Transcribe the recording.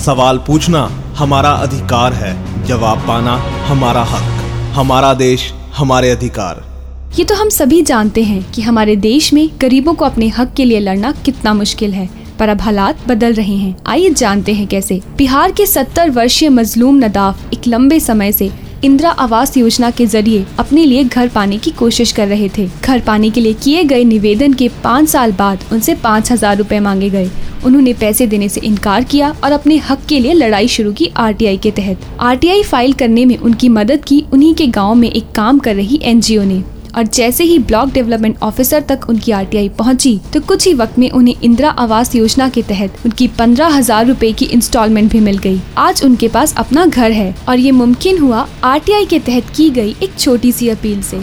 सवाल पूछना हमारा अधिकार है, जवाब पाना हमारा हक, हमारा देश हमारे अधिकार। ये तो हम सभी जानते हैं कि हमारे देश में गरीबों को अपने हक के लिए लड़ना कितना मुश्किल है, पर अब हालात बदल रहे हैं। आइए जानते हैं कैसे। बिहार के 70 वर्षीय मजलूम नदाफ एक लंबे समय से इंदिरा आवास योजना के ज़रिए अपने लिए घर पाने की कोशिश कर रहे थे। घर पाने के लिए किए गए निवेदन के पाँच साल बाद उनसे पाँच हज़ार रूपए मांगे गए। उन्होंने पैसे देने से इनकार किया और अपने हक के लिए लड़ाई शुरू की आरटीआई के तहत। आरटीआई फ़ाइल करने में उनकी मदद की उन्हीं के गाँव में एक काम कर रही एनजीओ ने। और जैसे ही ब्लॉक डेवलपमेंट ऑफिसर तक उनकी आरटीआई पहुँची तो कुछ ही वक्त में उन्हें इंदिरा आवास योजना के तहत उनकी पंद्रह हज़ार रूपए की इंस्टॉलमेंट भी मिल गई। आज उनके पास अपना घर है और ये मुमकिन हुआ आरटीआई के तहत की गई एक छोटी सी अपील से।